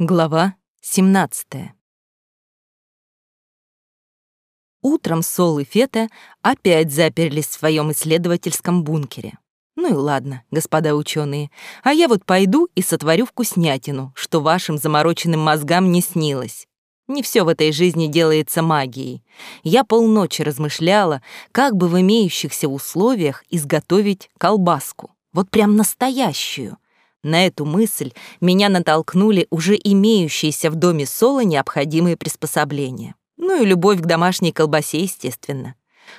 Глава 17 Утром Сол и Фета опять заперлись в своем исследовательском бункере. Ну и ладно, господа ученые, а я вот пойду и сотворю вкуснятину, что вашим замороченным мозгам не снилось. Не все в этой жизни делается магией. Я полночи размышляла, как бы в имеющихся условиях изготовить колбаску. Вот прям настоящую, на эту мысль меня натолкнули уже имеющиеся в доме Соло необходимые приспособления. Ну и любовь к домашней колбасе, естественно.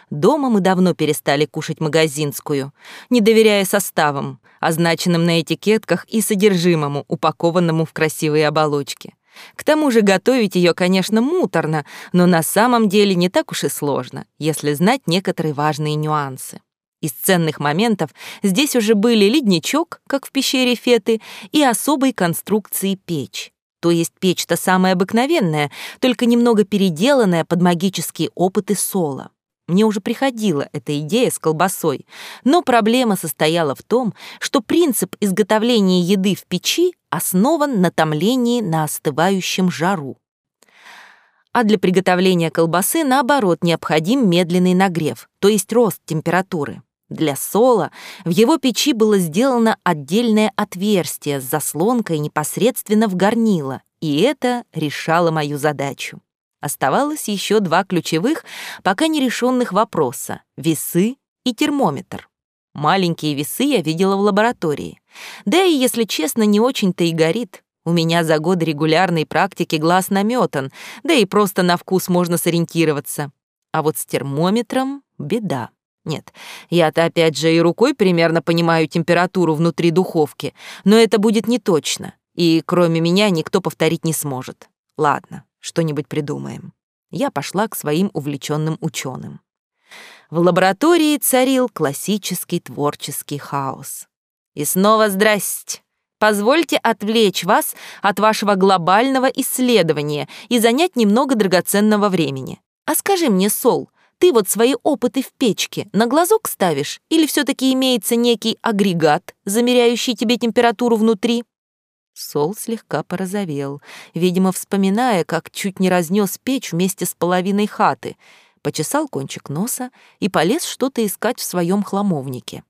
Дома мы давно перестали кушать магазинскую, не доверяя составам, означенным на этикетках и содержимому, упакованному в красивые оболочки. К тому же готовить ее, конечно, муторно, но на самом деле не так уж и сложно, если знать некоторые важные нюансы. Из ценных моментов здесь уже были ледничок, как в пещере Феты, и особой конструкции печь. То есть печь-то самая обыкновенная, только немного переделанная под магические опыты Соло. Мне уже приходила эта идея с колбасой, но проблема состояла в том, что принцип изготовления еды в печи основан на томлении на остывающем жару. А для приготовления колбасы, наоборот, необходим медленный нагрев, то есть рост температуры. Для Сола в его печи было сделано отдельное отверстие с заслонкой непосредственно в горнило, и это решало мою задачу. Оставалось еще два ключевых, пока нерешенных вопроса — весы и термометр. Маленькие весы я видела в лаборатории. Да и, если честно, не очень-то и горит. У меня за годы регулярной практики глаз наметан, да и просто на вкус можно сориентироваться. А вот с термометром — беда. Нет, я-то опять же и рукой примерно понимаю температуру внутри духовки, но это будет не точно, и кроме меня никто повторить не сможет. Ладно, что-нибудь придумаем. Я пошла к своим увлеченным ученым. В лаборатории царил классический творческий хаос. И снова здрасте. Позвольте отвлечь вас от вашего глобального исследования и занять немного драгоценного времени. А скажи мне, Сол, ты вот свои опыты в печке на глазок ставишь или все-таки имеется некий агрегат, замеряющий тебе температуру внутри?» Сол слегка порозовел, видимо, вспоминая, как чуть не разнес печь вместе с половиной хаты, почесал кончик носа и полез что-то искать в своем хламовнике.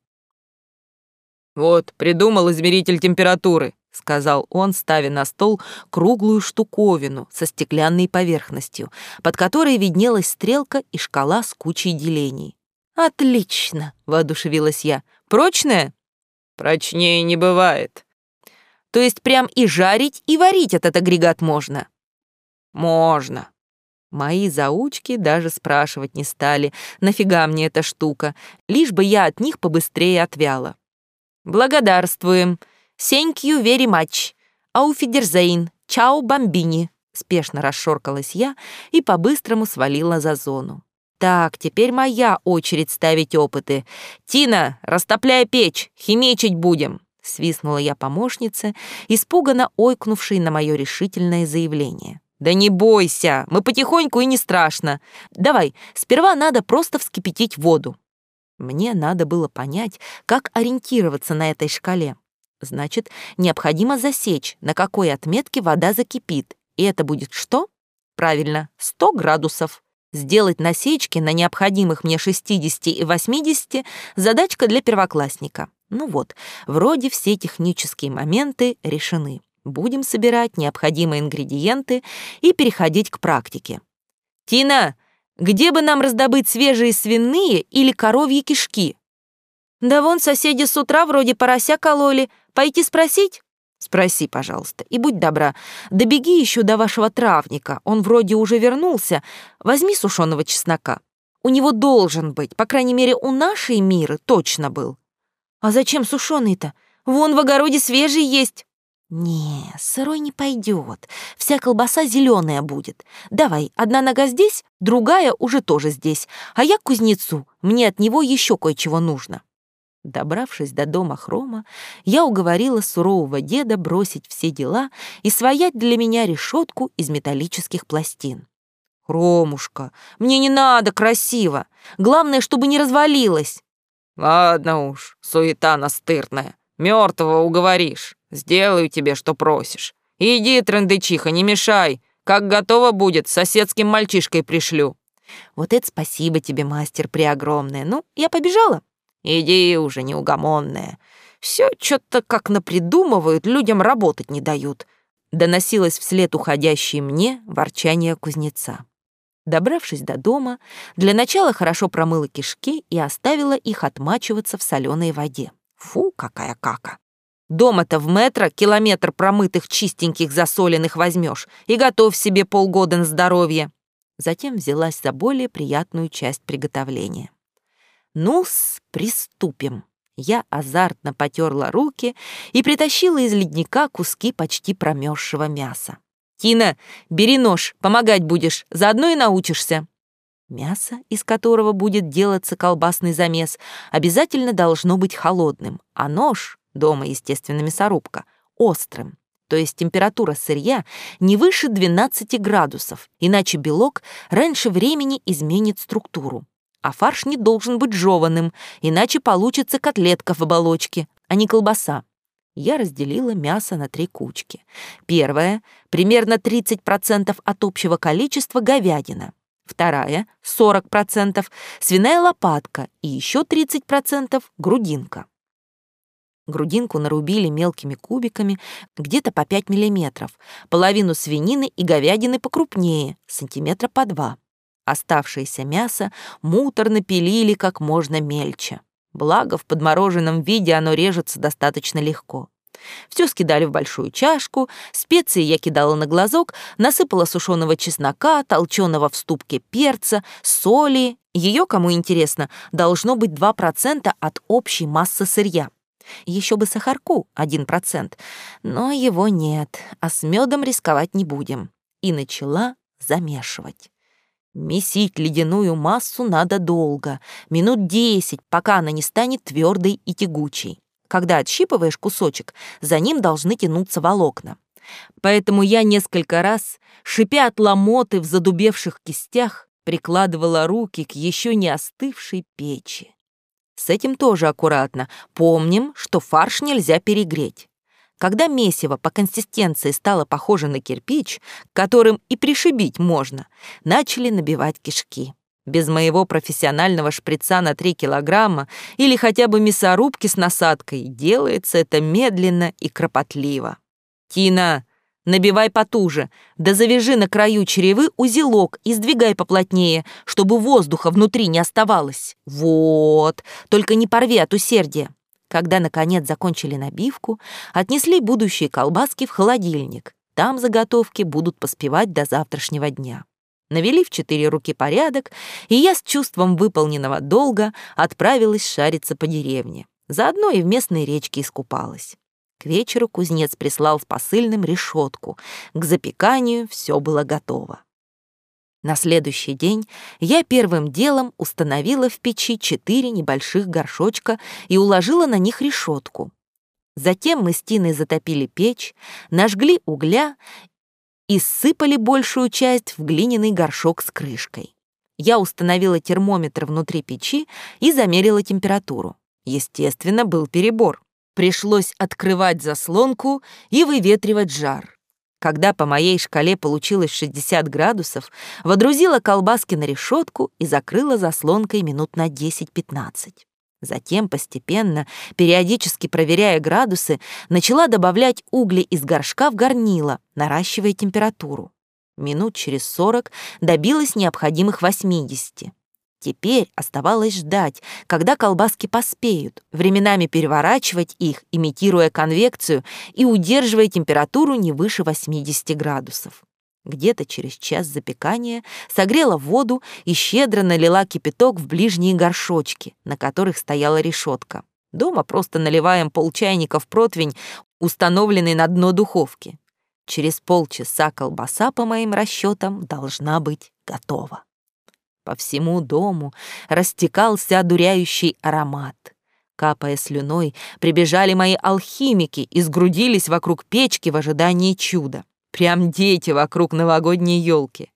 «Вот, придумал измеритель температуры», — сказал он, ставя на стол круглую штуковину со стеклянной поверхностью, под которой виднелась стрелка и шкала с кучей делений. «Отлично!» — воодушевилась я. «Прочная?» «Прочнее не бывает». «То есть прям и жарить, и варить этот агрегат можно?» «Можно». Мои заучки даже спрашивать не стали, нафига мне эта штука, лишь бы я от них побыстрее отвяла. «Благодарствуем», «Thank you very much. Ауфидерзейн. Чао, бомбини», — спешно расшоркалась я и по-быстрому свалила за зону. «Так, теперь моя очередь ставить опыты. Тина, растопляй печь, химичить будем», — свистнула я помощнице, испуганно ойкнувшей на мое решительное заявление. «Да не бойся, мы потихоньку и не страшно. Давай, сперва надо просто вскипятить воду». Мне надо было понять, как ориентироваться на этой шкале. Значит, необходимо засечь, на какой отметке вода закипит. И это будет что? Правильно, 100 градусов. Сделать насечки на необходимых мне 60 и 80 — задачка для первоклассника. Ну вот, вроде все технические моменты решены. Будем собирать необходимые ингредиенты и переходить к практике. «Тина, где бы нам раздобыть свежие свиные или коровьи кишки?» «Да вон соседи с утра вроде порося кололи. Пойти спросить?» «Спроси, пожалуйста, и будь добра, добеги еще до вашего травника, он вроде уже вернулся. Возьми сушеного чеснока. У него должен быть, по крайней мере, у нашей Миры точно был». «А зачем сушеный-то? Вон в огороде свежий есть». «Не, сырой не пойдет. Вся колбаса зеленая будет. Давай, одна нога здесь, другая уже тоже здесь. А я к кузнецу, мне от него еще кое-чего нужно». Добравшись до дома Хрома, я уговорила сурового деда бросить все дела и своять для меня решетку из металлических пластин. «Хромушка, мне не надо красиво. Главное, чтобы не развалилось». «Ладно уж, суета настырная. Мертвого уговоришь. Сделаю тебе, что просишь. Иди, трындычиха, не мешай. Как готово будет, соседским мальчишкой пришлю». «Вот это спасибо тебе, мастер преогромное. Ну, я побежала?» «Иди уже, неугомонная. Все что-то как напридумывают, людям работать не дают», доносилось вслед уходящей мне ворчание кузнеца. Добравшись до дома, для начала хорошо промыла кишки и оставила их отмачиваться в соленой воде. Фу, какая кака! Дома-то в метро километр промытых чистеньких засоленных возьмешь и готовь себе полгода на здоровье. Затем взялась за более приятную часть приготовления. Ну-с, приступим. Я азартно потерла руки и притащила из ледника куски почти промерзшего мяса. «Тина, бери нож, помогать будешь, заодно и научишься». Мясо, из которого будет делаться колбасный замес, обязательно должно быть холодным, а нож дома, естественно, мясорубка, острым. То есть температура сырья не выше 12 градусов, иначе белок раньше времени изменит структуру. А фарш не должен быть жеванным, иначе получится котлетка в оболочке, а не колбаса. Я разделила мясо на три кучки. Первая — примерно 30% от общего количества говядина. Вторая — 40% свиная лопатка и еще 30% грудинка. Грудинку нарубили мелкими кубиками, где-то по 5 миллиметров, половину свинины и говядины покрупнее, сантиметра по два. Оставшееся мясо муторно пилили как можно мельче. Благо, в подмороженном виде оно режется достаточно легко. Все скидали в большую чашку, специи я кидала на глазок, насыпала сушеного чеснока, толченого в ступке перца, соли. Ее, кому интересно, должно быть 2% от общей массы сырья. Еще бы сахарку, один процент, но его нет, а с медом рисковать не будем. И начала замешивать. Месить ледяную массу надо долго, минут десять, пока она не станет твердой и тягучей. Когда отщипываешь кусочек, за ним должны тянуться волокна. Поэтому я несколько раз, шипя от ломоты в задубевших кистях, прикладывала руки к еще не остывшей печи. С этим тоже аккуратно. Помним, что фарш нельзя перегреть. Когда месиво по консистенции стало похоже на кирпич, которым и пришибить можно, начали набивать кишки. Без моего профессионального шприца на 3 килограмма или хотя бы мясорубки с насадкой делается это медленно и кропотливо. «Тина, Набивай потуже, да завяжи на краю черевы узелок и сдвигай поплотнее, чтобы воздуха внутри не оставалось. Вот, только не порви от усердия. Когда, наконец, закончили набивку, отнесли будущие колбаски в холодильник. Там заготовки будут поспевать до завтрашнего дня. Навели в четыре руки порядок, и я с чувством выполненного долга отправилась шариться по деревне. Заодно и в местной речке искупалась. К вечеру кузнец прислал с посыльным решетку. К запеканию все было готово. На следующий день я первым делом установила в печи четыре небольших горшочка и уложила на них решетку. Затем мы с Тиной затопили печь, нажгли угля и сыпали большую часть в глиняный горшок с крышкой. Я установила термометр внутри печи и замерила температуру. Естественно, был перебор. Пришлось открывать заслонку и выветривать жар. Когда по моей шкале получилось 60 градусов, водрузила колбаски на решетку и закрыла заслонкой минут на 10-15. Затем постепенно, периодически проверяя градусы, начала добавлять угли из горшка в горнило, наращивая температуру. Минут через 40 добилась необходимых 80. Теперь оставалось ждать, когда колбаски поспеют, временами переворачивать их, имитируя конвекцию и удерживая температуру не выше 80 градусов. Где-то через час запекания согрела воду и щедро налила кипяток в ближние горшочки, на которых стояла решетка. Дома просто наливаем полчайника в противень, установленный на дно духовки. Через полчаса колбаса, по моим расчетам, должна быть готова. По всему дому растекался одуряющий аромат. Капая слюной, прибежали мои алхимики и сгрудились вокруг печки в ожидании чуда. Прям дети вокруг новогодней елки.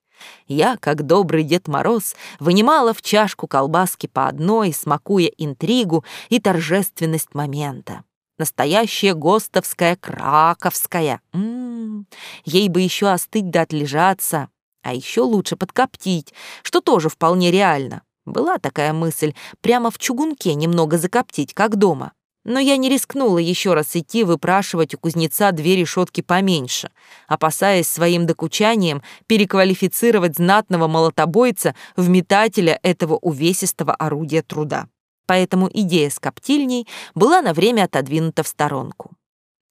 Я, как добрый Дед Мороз, вынимала в чашку колбаски по одной, смакуя интригу и торжественность момента. Настоящая гостовская, краковская. М -м -м. Ей бы еще остыть да отлежаться, а еще лучше подкоптить, что тоже вполне реально. Была такая мысль, прямо в чугунке немного закоптить, как дома. Но я не рискнула еще раз идти выпрашивать у кузнеца две решетки поменьше, опасаясь своим докучанием переквалифицировать знатного молотобойца в метателя этого увесистого орудия труда. Поэтому идея с коптильней была на время отодвинута в сторонку.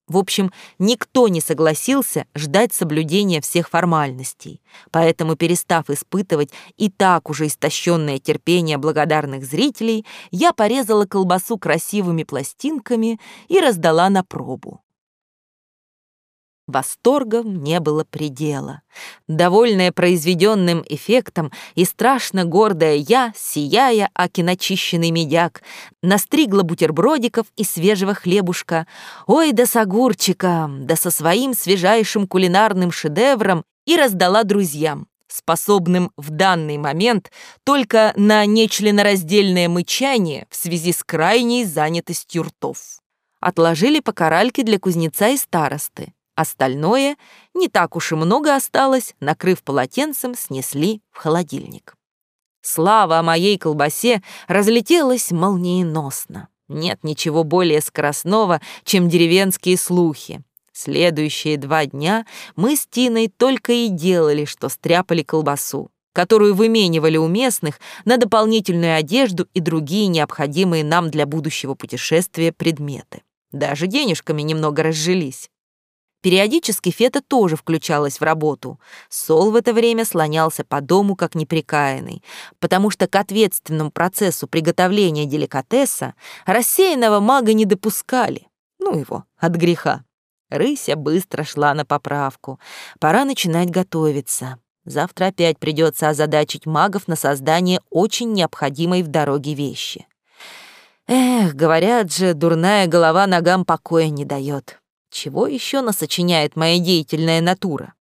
В общем, никто не согласился ждать соблюдения всех формальностей, поэтому, перестав испытывать и так уже истощенное терпение благодарных зрителей, я порезала колбасу красивыми пластинками и раздала на пробу. Восторгом не было предела. Довольная произведенным эффектом и страшно гордая я, сияя, аки начищенный медяк, настригла бутербродиков и свежего хлебушка. Ой, да с огурчиком, да со своим свежайшим кулинарным шедевром и раздала друзьям, способным в данный момент только на нечленораздельное мычание в связи с крайней занятостью ртов. Отложили по каральке для кузнеца и старосты. Остальное, не так уж и много осталось, накрыв полотенцем, снесли в холодильник. Слава о моей колбасе разлетелась молниеносно. Нет ничего более скоростного, чем деревенские слухи. Следующие два дня мы с Тиной только и делали, что стряпали колбасу, которую выменивали у местных на дополнительную одежду и другие необходимые нам для будущего путешествия предметы. Даже денежками немного разжились. Периодически Фета тоже включалась в работу. Сол в это время слонялся по дому как неприкаянный, потому что к ответственному процессу приготовления деликатеса рассеянного мага не допускали. Ну его, от греха. Рыся быстро шла на поправку. Пора начинать готовиться. Завтра опять придется озадачить магов на создание очень необходимой в дороге вещи. Эх, говорят же, дурная голова ногам покоя не дает. Чего еще насочиняет моя деятельная натура?